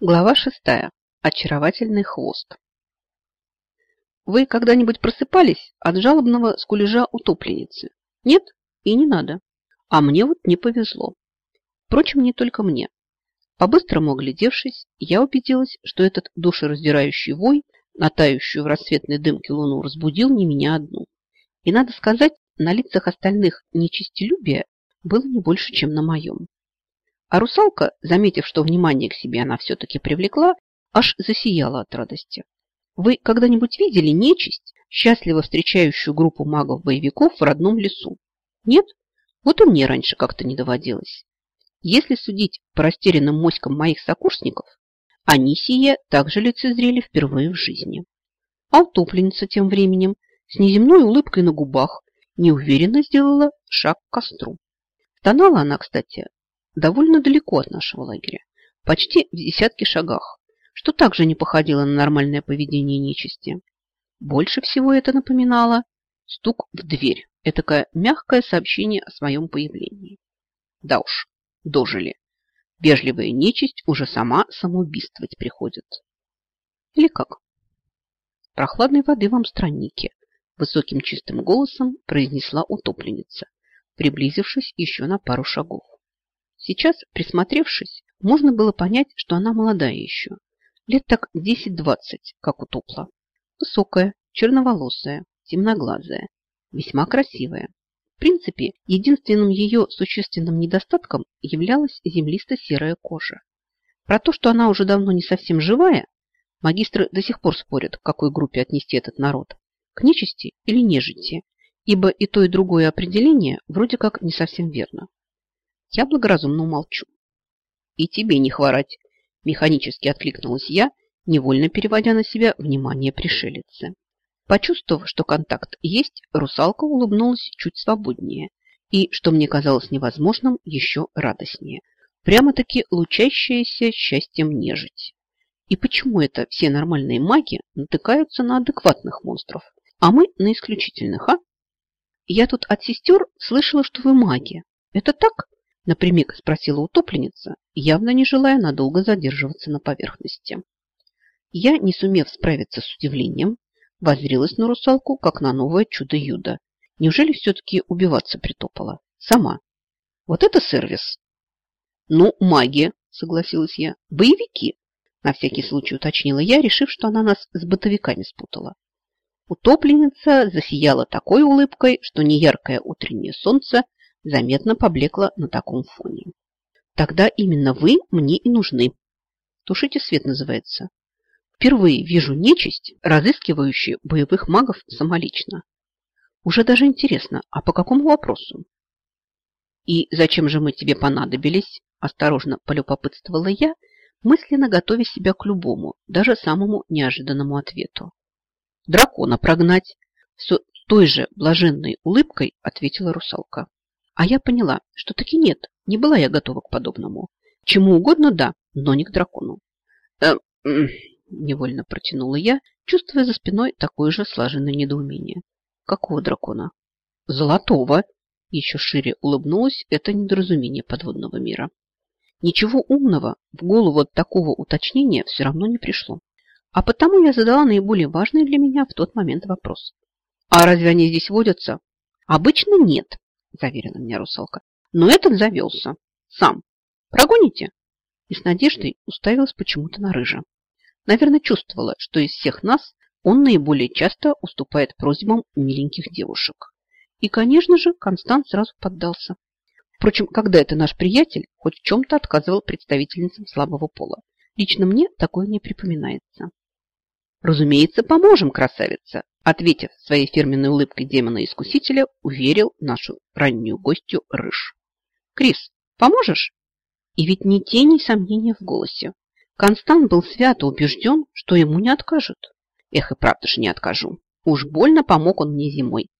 Глава шестая. Очаровательный хвост. Вы когда-нибудь просыпались от жалобного скулежа утопленницы? Нет? И не надо. А мне вот не повезло. Впрочем, не только мне. По-быстрому оглядевшись, я убедилась, что этот душераздирающий вой, натающую в рассветной дымке луну, разбудил не меня одну. И, надо сказать, на лицах остальных нечистелюбия было не больше, чем на моем. А русалка, заметив, что внимание к себе она все-таки привлекла, аж засияла от радости. Вы когда-нибудь видели нечисть, счастливо встречающую группу магов-боевиков в родном лесу? Нет? Вот и мне раньше как-то не доводилось. Если судить по растерянным моськам моих сокурсников, они сие также лицезрели впервые в жизни. А утопленница тем временем с неземной улыбкой на губах неуверенно сделала шаг к костру. Стонала она, кстати, довольно далеко от нашего лагеря, почти в десятке шагах, что также не походило на нормальное поведение нечисти. Больше всего это напоминало стук в дверь, этакое мягкое сообщение о своем появлении. Да уж, дожили. Вежливая нечисть уже сама самоубийствовать приходит. Или как? Прохладной воды вам странники, высоким чистым голосом произнесла утопленница, приблизившись еще на пару шагов. Сейчас, присмотревшись, можно было понять, что она молодая еще. Лет так 10-20, как у Топла. Высокая, черноволосая, темноглазая, весьма красивая. В принципе, единственным ее существенным недостатком являлась землисто-серая кожа. Про то, что она уже давно не совсем живая, магистры до сих пор спорят, к какой группе отнести этот народ. К нечисти или нежити, ибо и то, и другое определение вроде как не совсем верно. Я благоразумно умолчу. И тебе не хворать, механически откликнулась я, невольно переводя на себя внимание пришелицы. Почувствовав, что контакт есть, русалка улыбнулась чуть свободнее и, что мне казалось невозможным, еще радостнее. Прямо-таки лучащаяся счастьем нежить. И почему это все нормальные маги натыкаются на адекватных монстров, а мы на исключительных, а? Я тут от сестер слышала, что вы маги. Это так? Напрямик спросила утопленница, явно не желая надолго задерживаться на поверхности. Я, не сумев справиться с удивлением, воззрилась на русалку, как на новое чудо-юдо. Неужели все-таки убиваться притопала? Сама. Вот это сервис. Ну, магия, согласилась я. Боевики, на всякий случай уточнила я, решив, что она нас с бытовиками спутала. Утопленница засияла такой улыбкой, что неяркое утреннее солнце заметно поблекла на таком фоне. Тогда именно вы мне и нужны. Тушите свет называется. Впервые вижу нечисть, разыскивающую боевых магов самолично. Уже даже интересно, а по какому вопросу? И зачем же мы тебе понадобились? Осторожно полюбопытствовала я, мысленно готовя себя к любому, даже самому неожиданному ответу. Дракона прогнать. С той же блаженной улыбкой ответила русалка. А я поняла, что таки нет, не была я готова к подобному. Чему угодно, да, но не к дракону. Э, невольно протянула я, чувствуя за спиной такое же слаженное недоумение. Какого дракона? Золотого. Еще шире улыбнулась это недоразумение подводного мира. Ничего умного в голову от такого уточнения все равно не пришло. А потому я задала наиболее важный для меня в тот момент вопрос. А разве они здесь водятся? Обычно нет, заверила меня русалка. Но этот завелся. Сам. Прогоните? И с надеждой уставилась почему-то на рыжа. Наверное, чувствовала, что из всех нас он наиболее часто уступает просьбам миленьких девушек. И, конечно же, Констант сразу поддался. Впрочем, когда это наш приятель хоть в чем-то отказывал представительницам слабого пола. Лично мне такое не припоминается. Разумеется, поможем, красавица, Ответив своей фирменной улыбкой демона-искусителя, уверил нашу раннюю гостью Рыж. «Крис, поможешь?» И ведь ни тени сомнения в голосе. Констант был свято убежден, что ему не откажут. Эх, и правда же не откажу. Уж больно помог он мне зимой.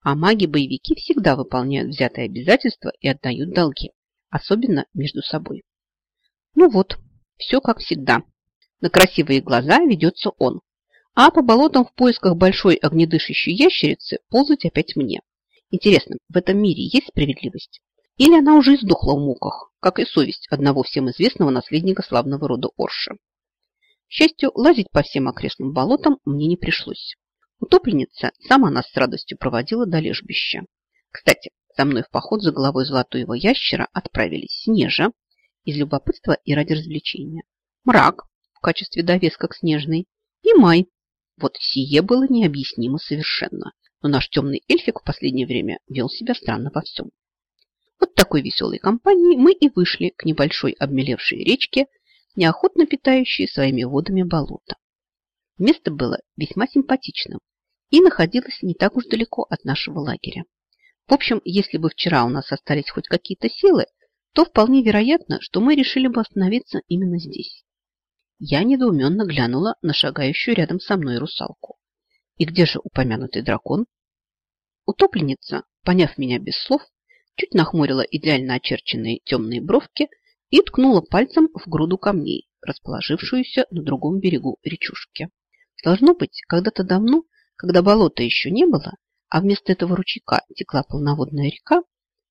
А маги-боевики всегда выполняют взятые обязательства и отдают долги. Особенно между собой. Ну вот, все как всегда. На красивые глаза ведется он, а по болотам в поисках большой огнедышащей ящерицы ползать опять мне. Интересно, в этом мире есть справедливость? Или она уже издохла в муках, как и совесть одного всем известного наследника славного рода Орша? К счастью, лазить по всем окрестным болотам мне не пришлось. Утопленница сама нас с радостью проводила до лежбища. Кстати, за мной в поход за головой золотого ящера отправились Снежа из любопытства и ради развлечения, Мрак в качестве довеска к Снежной и Май. Вот сие было необъяснимо совершенно, но наш темный эльфик в последнее время вел себя странно во всем. Вот такой веселой компанией мы и вышли к небольшой обмелевшей речке, неохотно питающей своими водами болото. Место было весьма симпатичным и находилось не так уж далеко от нашего лагеря. В общем, если бы вчера у нас остались хоть какие-то силы, то вполне вероятно, что мы решили бы остановиться именно здесь. Я недоуменно глянула на шагающую рядом со мной русалку. И где же упомянутый дракон? Утопленница, поняв меня без слов, чуть нахмурила идеально очерченные темные бровки и ткнула пальцем в груду камней, расположившуюся на другом берегу речушки. Должно быть, когда-то давно, когда болота еще не было, а вместо этого ручейка текла полноводная река,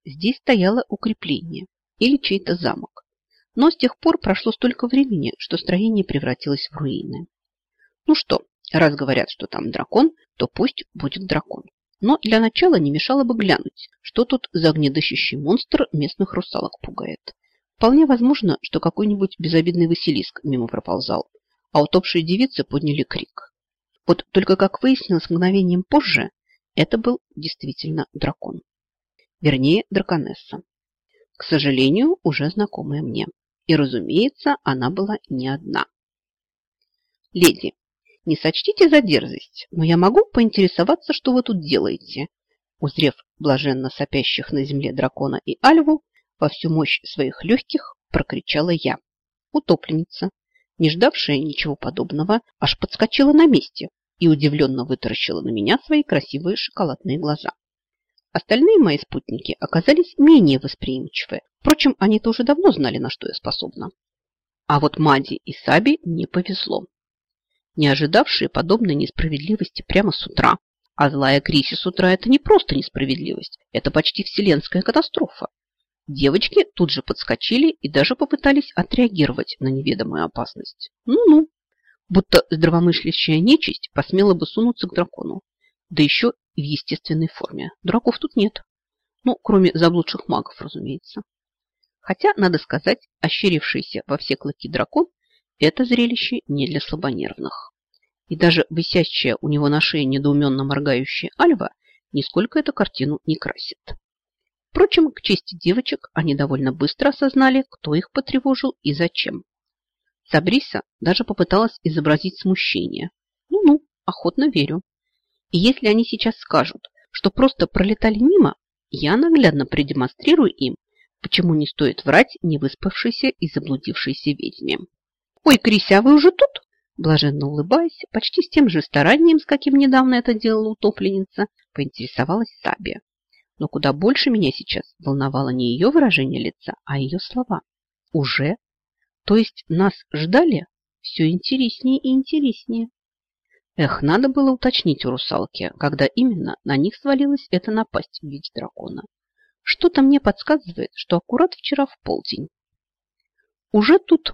здесь стояло укрепление или чей-то замок. Но с тех пор прошло столько времени, что строение превратилось в руины. Ну что, раз говорят, что там дракон, то пусть будет дракон. Но для начала не мешало бы глянуть, что тут за огнедыщущий монстр местных русалок пугает. Вполне возможно, что какой-нибудь безобидный Василиск мимо проползал, а утопшие девицы подняли крик. Вот только, как выяснилось мгновением позже, это был действительно дракон. Вернее, драконесса. К сожалению, уже знакомая мне. И, разумеется, она была не одна. «Леди, не сочтите за дерзость, но я могу поинтересоваться, что вы тут делаете?» Узрев блаженно сопящих на земле дракона и Альву, во всю мощь своих легких прокричала я. Утопленница, не ждавшая ничего подобного, аж подскочила на месте и удивленно вытаращила на меня свои красивые шоколадные глаза. Остальные мои спутники оказались менее восприимчивы. Впрочем, они тоже давно знали, на что я способна. А вот Мади и Саби не повезло. Не ожидавшие подобной несправедливости прямо с утра. А злая Криси с утра – это не просто несправедливость, это почти вселенская катастрофа. Девочки тут же подскочили и даже попытались отреагировать на неведомую опасность. Ну-ну, будто здравомыслящая нечисть посмела бы сунуться к дракону. Да еще в естественной форме. Дураков тут нет. Ну, кроме заблудших магов, разумеется. Хотя, надо сказать, ощерившийся во все клыки дракон – это зрелище не для слабонервных. И даже висящая у него на шее недоуменно моргающая альва нисколько эту картину не красит. Впрочем, к чести девочек, они довольно быстро осознали, кто их потревожил и зачем. Сабриса даже попыталась изобразить смущение. Ну-ну, охотно верю. И если они сейчас скажут, что просто пролетали мимо, я наглядно продемонстрирую им, почему не стоит врать невыспавшейся и заблудившейся ведьме. «Ой, Крися, вы уже тут?» Блаженно улыбаясь, почти с тем же старанием, с каким недавно это делала утопленница, поинтересовалась Саби. Но куда больше меня сейчас волновало не ее выражение лица, а ее слова. Уже? То есть нас ждали? Все интереснее и интереснее. Эх, надо было уточнить у русалки, когда именно на них свалилась эта напасть в виде дракона. Что-то мне подсказывает, что аккурат вчера в полдень. Уже тут,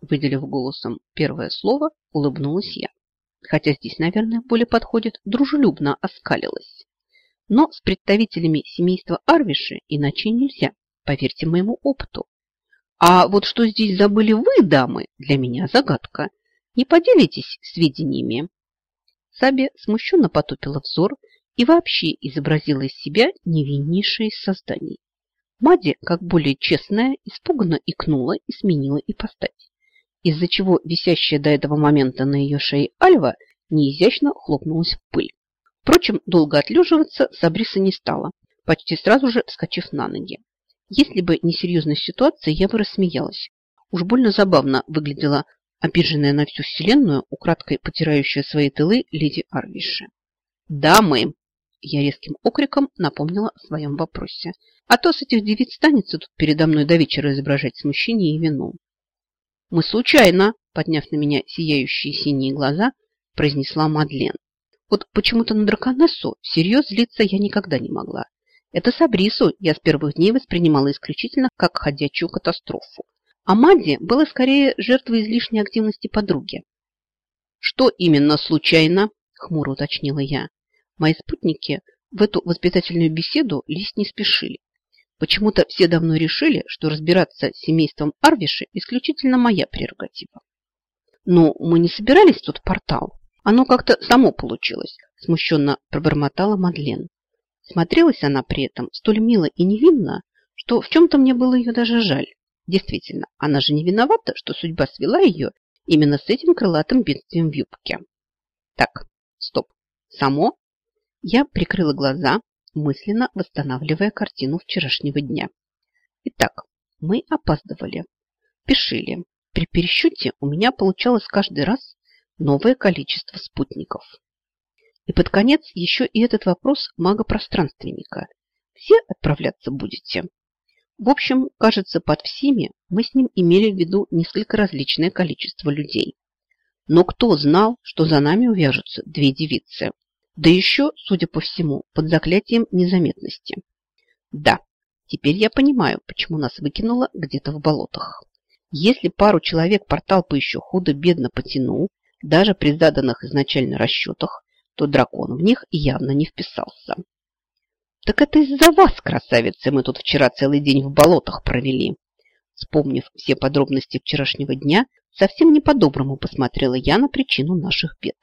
выделив голосом первое слово, улыбнулась я. Хотя здесь, наверное, более подходит, дружелюбно оскалилась. Но с представителями семейства Арвиши иначе нельзя, поверьте моему опыту. А вот что здесь забыли вы, дамы, для меня загадка. Не поделитесь сведениями. Саби смущенно потупила взор и вообще изобразила из себя невиннейшее из. Мади, как более честная, испуганно икнула и сменила ипостась, из-за чего висящая до этого момента на ее шее Альва неизящно хлопнулась в пыль. Впрочем, долго отлеживаться Сабриса не стала, почти сразу же вскочив на ноги. Если бы не серьезность ситуации, я бы рассмеялась. Уж больно забавно выглядела обиженная на всю вселенную, украдкой потирающая свои тылы леди Арвиши. «Дамы!» Я резким окриком напомнила о своем вопросе. А то с этих девиц станется тут передо мной до вечера изображать смущение и вину. «Мы случайно!» Подняв на меня сияющие синие глаза, произнесла Мадлен. Вот почему-то на драконессу всерьез злиться я никогда не могла. Это Сабрису я с первых дней воспринимала исключительно как ходячую катастрофу. А Мадди была скорее жертвой излишней активности подруги. Что именно случайно? Хмуро уточнила я. Мои спутники в эту воспитательную беседу лезть не спешили. Почему-то все давно решили, что разбираться с семейством Арвиши исключительно моя прерогатива. Но мы не собирались в тот портал. Оно как-то само получилось, смущенно пробормотала Мадлен. Смотрелась она при этом столь мило и невинно, что в чем-то мне было ее даже жаль. Действительно, она же не виновата, что судьба свела ее именно с этим крылатым бедствием в юбке. Так, стоп. Само? Я прикрыла глаза, мысленно восстанавливая картину вчерашнего дня. Итак, мы опаздывали. Пишили. При пересчете у меня получалось каждый раз новое количество спутников. И под конец еще и этот вопрос мага-пространственника. Все отправляться будете? В общем, кажется, под всеми мы с ним имели в виду несколько различное количество людей. Но кто знал, что за нами увяжутся две девицы? Да еще, судя по всему, под заклятием незаметности. Да, теперь я понимаю, почему нас выкинуло где-то в болотах. Если пару человек портал по еще худо-бедно потянул, даже при заданных изначально расчетах, то дракон в них явно не вписался. «Так это из-за вас, красавицы, мы тут вчера целый день в болотах провели». Вспомнив все подробности вчерашнего дня, совсем не по-доброму посмотрела я на причину наших бед.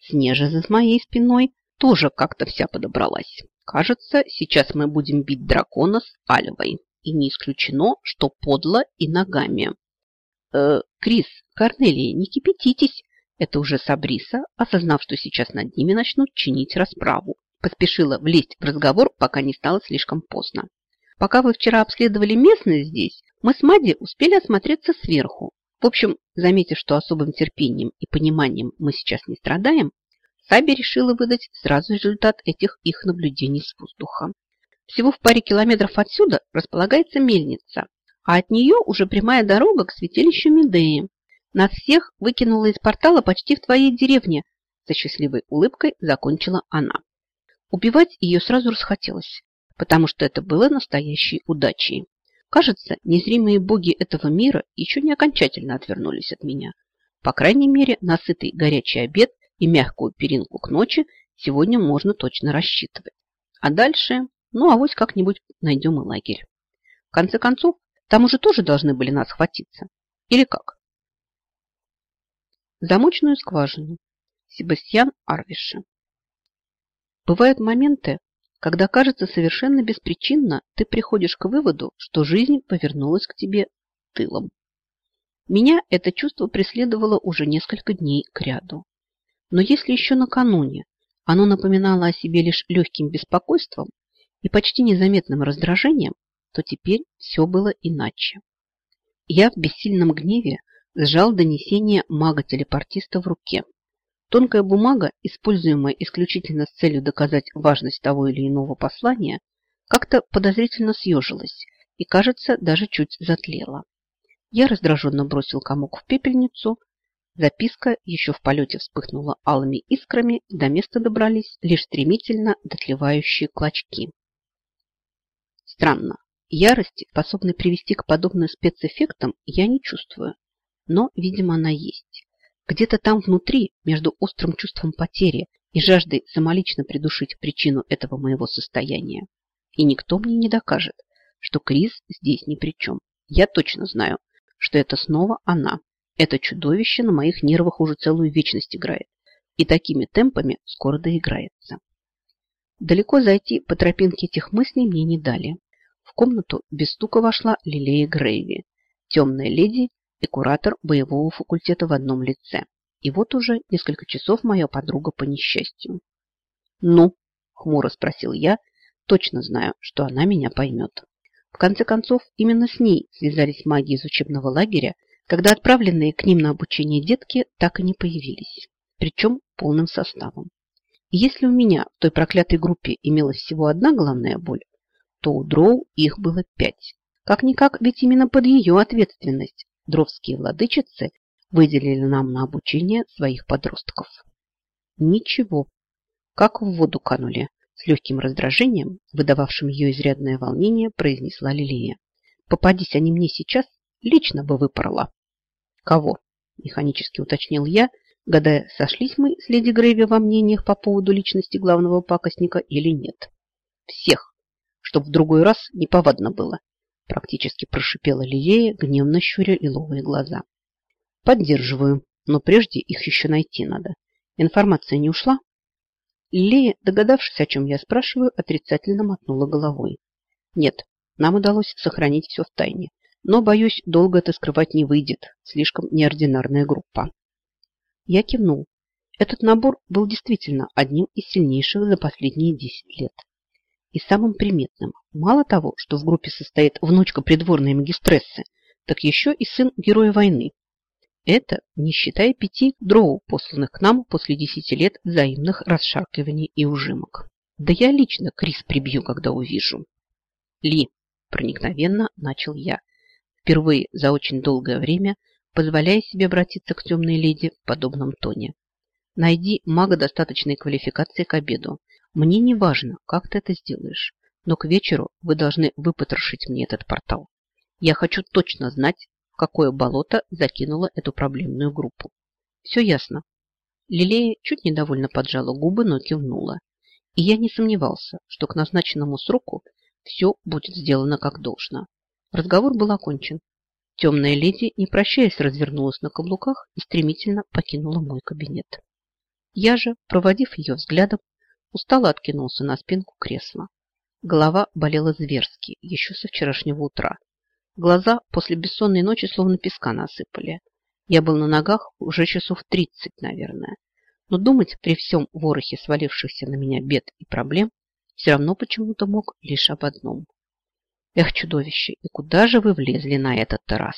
Снежа за моей спиной тоже как-то вся подобралась. Кажется, сейчас мы будем бить дракона с Альвой. И не исключено, что подло и ногами. Э, Крис, Корнелия, не кипятитесь. Это уже Сабриса, осознав, что сейчас над ними начнут чинить расправу. Поспешила влезть в разговор, пока не стало слишком поздно. Пока вы вчера обследовали местность здесь, мы с Мади успели осмотреться сверху в общем, заметив, что особым терпением и пониманием мы сейчас не страдаем, Саби решила выдать сразу результат этих их наблюдений с воздуха. Всего в паре километров отсюда располагается мельница, а от нее уже прямая дорога к святилищу Медеи. Нас всех выкинула из портала почти в твоей деревне, со счастливой улыбкой закончила она. Убивать ее сразу расхотелось, потому что это было настоящей удачей. Кажется, незримые боги этого мира еще не окончательно отвернулись от меня. По крайней мере, на сытый горячий обед и мягкую перинку к ночи сегодня можно точно рассчитывать. А дальше, ну, авось как-нибудь найдем и лагерь. В конце концов, там уже тоже должны были нас хватиться. Или как? Замочную скважину. Себастьян Арвиши. Бывают моменты, когда, кажется, совершенно беспричинно ты приходишь к выводу, что жизнь повернулась к тебе тылом. Меня это чувство преследовало уже несколько дней к ряду. Но если еще накануне оно напоминало о себе лишь легким беспокойством и почти незаметным раздражением, то теперь все было иначе. Я в бессильном гневе сжал донесение мага-телепортиста в руке – Тонкая бумага, используемая исключительно с целью доказать важность того или иного послания, как-то подозрительно съежилась и, кажется, даже чуть затлела. Я раздраженно бросил комок в пепельницу. Записка еще в полете вспыхнула алыми искрами, до места добрались лишь стремительно дотлевающие клочки. Странно. Ярости, способной привести к подобным спецэффектам, я не чувствую. Но, видимо, она есть. Где-то там внутри, между острым чувством потери и жаждой самолично придушить причину этого моего состояния. И никто мне не докажет, что Крис здесь ни при чем. Я точно знаю, что это снова она. Это чудовище на моих нервах уже целую вечность играет. И такими темпами скоро доиграется. Далеко зайти по тропинке этих мыслей мне не дали. В комнату без стука вошла Лилея Грейви, темная леди и куратор боевого факультета в одном лице. И вот уже несколько часов моя подруга по несчастью. «Ну?» – хмуро спросил я, точно знаю, что она меня поймет. В конце концов, именно с ней связались маги из учебного лагеря, когда отправленные к ним на обучение детки так и не появились, причем полным составом. И если у меня в той проклятой группе имелась всего одна главная боль, то у Дроу их было пять. Как-никак, ведь именно под ее ответственность дровские владычицы выделили нам на обучение своих подростков. Ничего, как в воду канули, с легким раздражением, выдававшим ее изрядное волнение, произнесла Лилия. Попадись они мне сейчас, лично бы выпорола. Кого? Механически уточнил я, гадая, сошлись мы с леди Грейви во мнениях по поводу личности главного пакостника или нет. Всех, чтоб в другой раз не повадно было, практически прошипела Лилея, гневно щуря лиловые глаза. Поддерживаю, но прежде их еще найти надо. Информация не ушла? Лилея, догадавшись, о чем я спрашиваю, отрицательно мотнула головой. Нет, нам удалось сохранить все в тайне. Но, боюсь, долго это скрывать не выйдет. Слишком неординарная группа. Я кивнул. Этот набор был действительно одним из сильнейших за последние 10 лет. И самым приметным. Мало того, что в группе состоит внучка придворной магистрессы, так еще и сын героя войны. Это не считая пяти дроу, посланных к нам после десяти лет взаимных расшаркиваний и ужимок. Да я лично Крис прибью, когда увижу. Ли, проникновенно начал я, впервые за очень долгое время позволяя себе обратиться к темной леди в подобном тоне. Найди мага достаточной квалификации к обеду. Мне не важно, как ты это сделаешь, но к вечеру вы должны выпотрошить мне этот портал. Я хочу точно знать, в какое болото закинула эту проблемную группу. Все ясно. Лилея чуть недовольно поджала губы, но кивнула. И я не сомневался, что к назначенному сроку все будет сделано как должно. Разговор был окончен. Темная леди, не прощаясь, развернулась на каблуках и стремительно покинула мой кабинет. Я же, проводив ее взглядом, устало откинулся на спинку кресла. Голова болела зверски еще со вчерашнего утра. Глаза после бессонной ночи словно песка насыпали. Я был на ногах уже часов тридцать, наверное. Но думать при всем ворохе свалившихся на меня бед и проблем все равно почему-то мог лишь об одном. Эх, чудовище, и куда же вы влезли на этот раз?